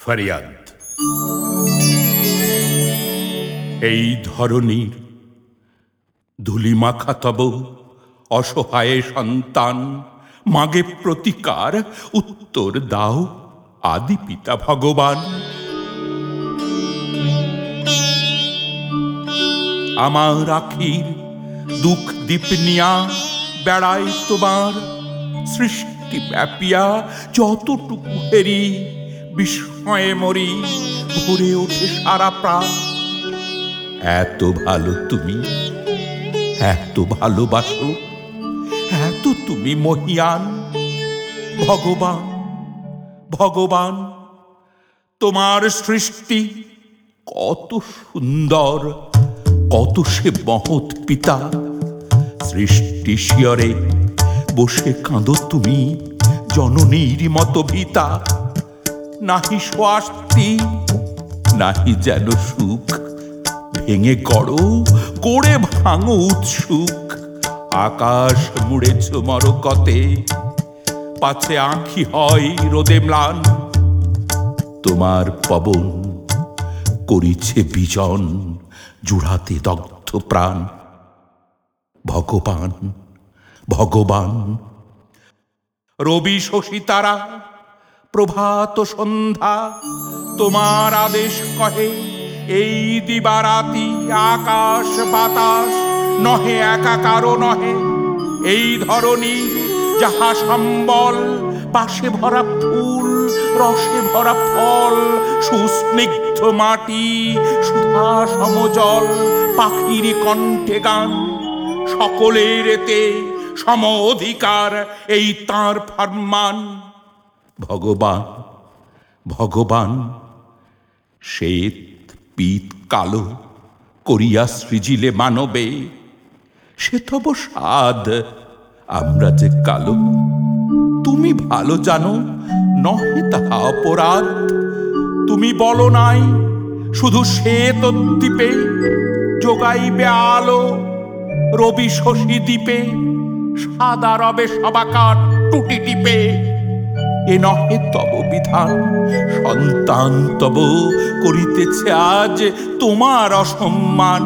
ফরিয়াদ। এই ধরনীর ধুলিমাখা তব অসহায় সন্তান, মাগে প্রতিকার, উত্তর দাও আদি পিতা ভগবান। আমার আখির দুঃখ দীপ নিয়া বেড়াই তোমার সৃষ্টি ব্যাপিয়া যতটুকু হেরি বিস্ময়ে মরি, ভরে ওঠে সারা প্রাণ। এত ভালো তুমি, এত ভালোবাসো, এত তুমি মহিয়ান। ভগবান ভগবান, তোমার সৃষ্টি কত সুন্দর, কত সে মহৎ পিতা। সৃষ্টি শিয়রে বসে কাঁদো তুমি, জননীর মতো ভিতা নাহি স্বাস্তি নাহি যেন সুখ। ভেঙে গড়ো করে ভাঙো উৎসুক। আকাশ মুড়েছ মরকতে, পাছে আঁখি হয় রোদে ম্লান। তোমার পবন করিছে বিজন জুড়াতে দগ্ধ প্রাণ। ভগবান ভগবান, রবি শশী তারা প্রভাত সন্ধ্যা, তোমার আদেশ কহে, এই দিবারাতি আকাশ বাতাস নহে, একাকারও নহে। এই ধরনী যাহা সম্বল, পাশে ভরা ফুল, রসে ভরা ফল, সুস্নিগ্ধ মাটি, সুধা সমজল, পাখির কণ্ঠে গান, সকলের এতে সম অধিকার, এই তাঁর ফরমান। ভগবান ভগবান, শ্বেত পিত কালো করিয়া সৃজিলে মানবে, সে তব সাদ আমরা যে কালো, তুমি ভালো জানো, নহে তাহা অপরাধ। তুমি বলো নাই, শুধু শ্বেত দ্বীপে যোগাইবে আলো, রবি শশী দ্বীপে, সাদা রবে সবাকার টুটি টিপে। এ নহে তব বিধান। সন্তান তব করিতেছে আজ তোমার অসম্মান।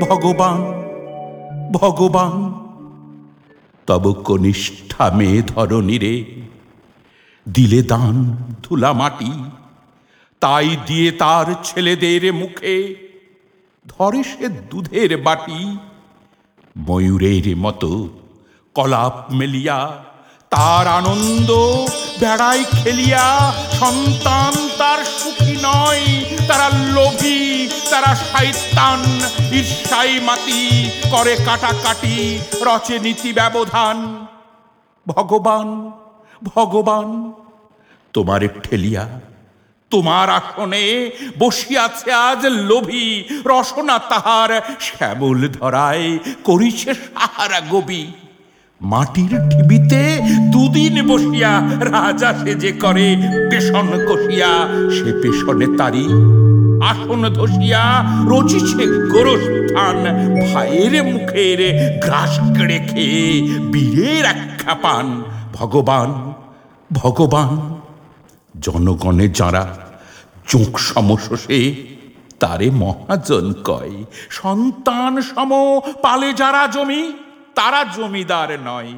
ভগবান ভগবান, তব কনিষ্ঠা মেয়ে ধরণীরে দিলে দান ধুলা মাটি, তাই দিয়ে তার ছেলেদের মুখে। ধরে সে দুধের বাটি, ময়ূরের মতো কলাপ মেলিয়া তার আনন্দ বেড়াই খেলিয়া, সন্তান তার সুখী নয়, তারা লোভী, তারা শয়তান, ঈর্ষাই মাতি করে কাটাকাটি, রচে নীতি ব্যবধান। ভগবান ভগবান, তোমারে ঠেলিয়া, তোমার আসনে বসিয়াছে আজ লোভী, রসনা তাহার শ্যামল ধরায় করিছে সাহারা গবি। মাটির ঢিবিতে দুদিন বসিয়া রাজা সে যে করে পেশন কষিয়া, সে পেশনে তারি। আসন ধসিয়া রচিছে গোরস্থান, ভাইয়ের মুখের গ্রাস কেড়ে খেয়ে বীরের আখ্যা পান। ভগবান ভগবান, জনগণে যারা চোখ সমশোষে তারে মহাজন কয়, সন্তান সম পালে যারা জমি, তারা জমিদার নয়।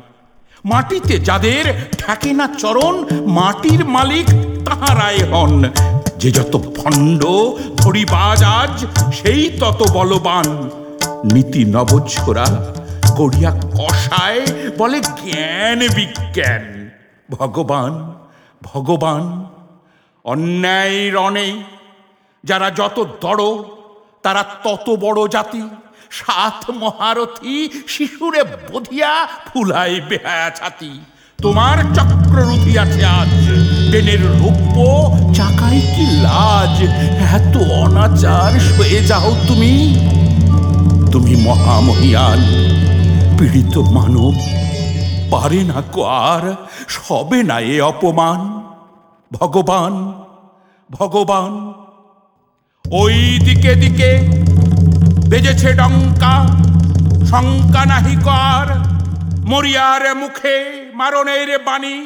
মাটিতে যাদের ঠেকে না চরণ, মাটির মালিক তাহারাই হন। যে যত ভণ্ড ধরিবাজ আজ, সেই তত বলবান। নীতি নবছোরা গড়িয়া কষায় বলে জ্ঞান বিজ্ঞান। ভগবান ভগবান, অন্যায় রণে যারা যত দড়, তারা তত বড় জাতি। সাত মহারথী শিশুরে বধিয়া ফুলাই বেহায়া ছাতি। তোমার চক্র রুধিয়াছে আজ। ট্রেনের রূপ্য চাকাই কি লাজ। এত অনাচার সয়ে যাও তুমি। তুমি মহামহিয়ান, পীড়িত মানব, পারে না কো আর, সবে না এ অপমান। ভগবান ভগবান, ওই দিকে দিকে বেজেছে ডঙ্কা, শঙ্কা নাহি কর। মরিয়ার মুখে মারণের বাণী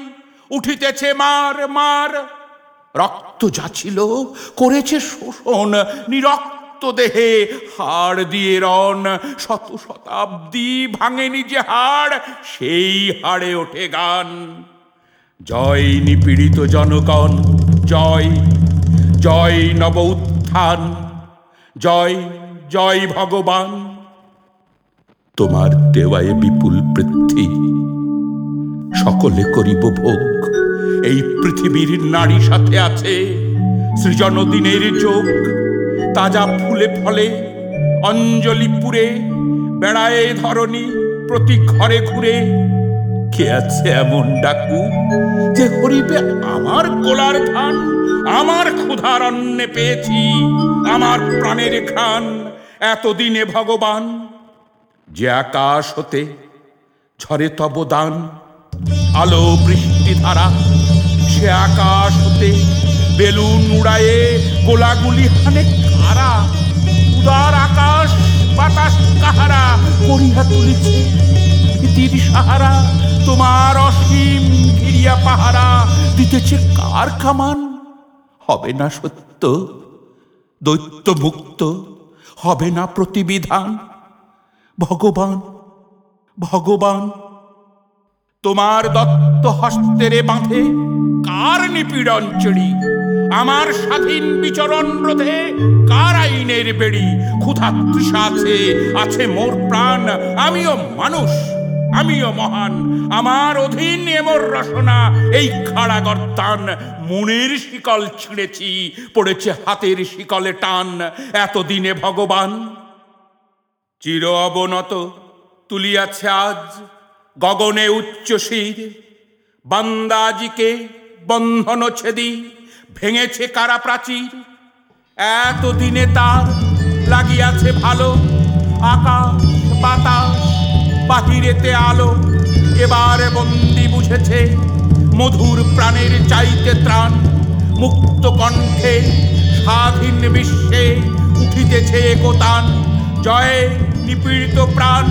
উঠিতেছে মার মার। রক্ত যাচ্ছিল করেছে শোষণ, নিরক্ত দেহে হাড় দিয়ে রন শত শতাব্দী ভাঙেনি যে হাড়, সেই হাড়ে ওঠে গান। জয় নিপীড়িত জনগণ, জয় জয় নব উত্থান, জয় জয় ভগবান। তোমার দেওয়ায় বিপুল বৃদ্ধি। সকলে করিব ভোগ। এই পৃথিবীর নারী সাথে আছে সৃজন দিনের যোগ। তাজা ফুলে ফলে, অঞ্জলি পুরে, বেড়ায় ধরণী প্রতি ঘরে ঘুরে। কে আছে এমন ডাকু যে হরিবে আমার কোলার ধান, আমার ক্ষুধার অন্নে পেয়েছি, আমার প্রাণের খান এতদিনে ভগবান, যে আকাশ হতে ঝরে তব দান। আলো বৃষ্টি ধারা, সে আকাশ হতে বেলুন উড়ায়ে গোলাগুলি হানে কারা উদার আকাশ, বাতাস কাহারা করিয়া তুলিছে ভীতির সাহারা। তোমার অসীম ঘিরিয়া পাহারা দিতেছে কার কামান? হবে না সত্য দৈত্য মুক্ত হবে না প্রতিবিধান। ভগবান ভগবান, তোমার দত্ত হস্তেরে বাঁধে কার নিপীড়ন চড়ি? আমার স্বাধীন বিচরণ রোধে কার আইনের বেড়ি? ক্ষুধা তৃষা আছে আছে মোর প্রাণ, আমিও মানুষ। আমিও মহান। আমার অধীন এমর রসনা, এই খাড়া গর্তান মনের শিকল ছিঁড়েছি, পড়েছে হাতের শিকলে টান। এতদিনে ভগবান চির অবনত তুলিয়াছে আজ গগনে উচ্চ শির। বান্দাজিকে বন্ধন ছেদি ভেঙেছে কারা প্রাচীর। এতদিনে তার লাগিয়াছে ভালো আকাশ বাতাস। বাহিরেতে আলো, এবারে বন্দি বুঝেছে মধুর প্রাণের চাইতে ত্রাণ। মুক্ত কণ্ঠে স্বাধীন বিশ্বে উঠিতেছে একতান। জয় নিপীড়িত প্রাণ,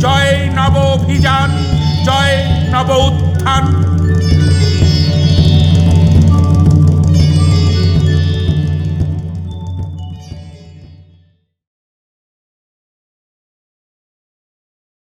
জয় নব অভিযান, জয় নব উত্থান।